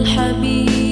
الحبيب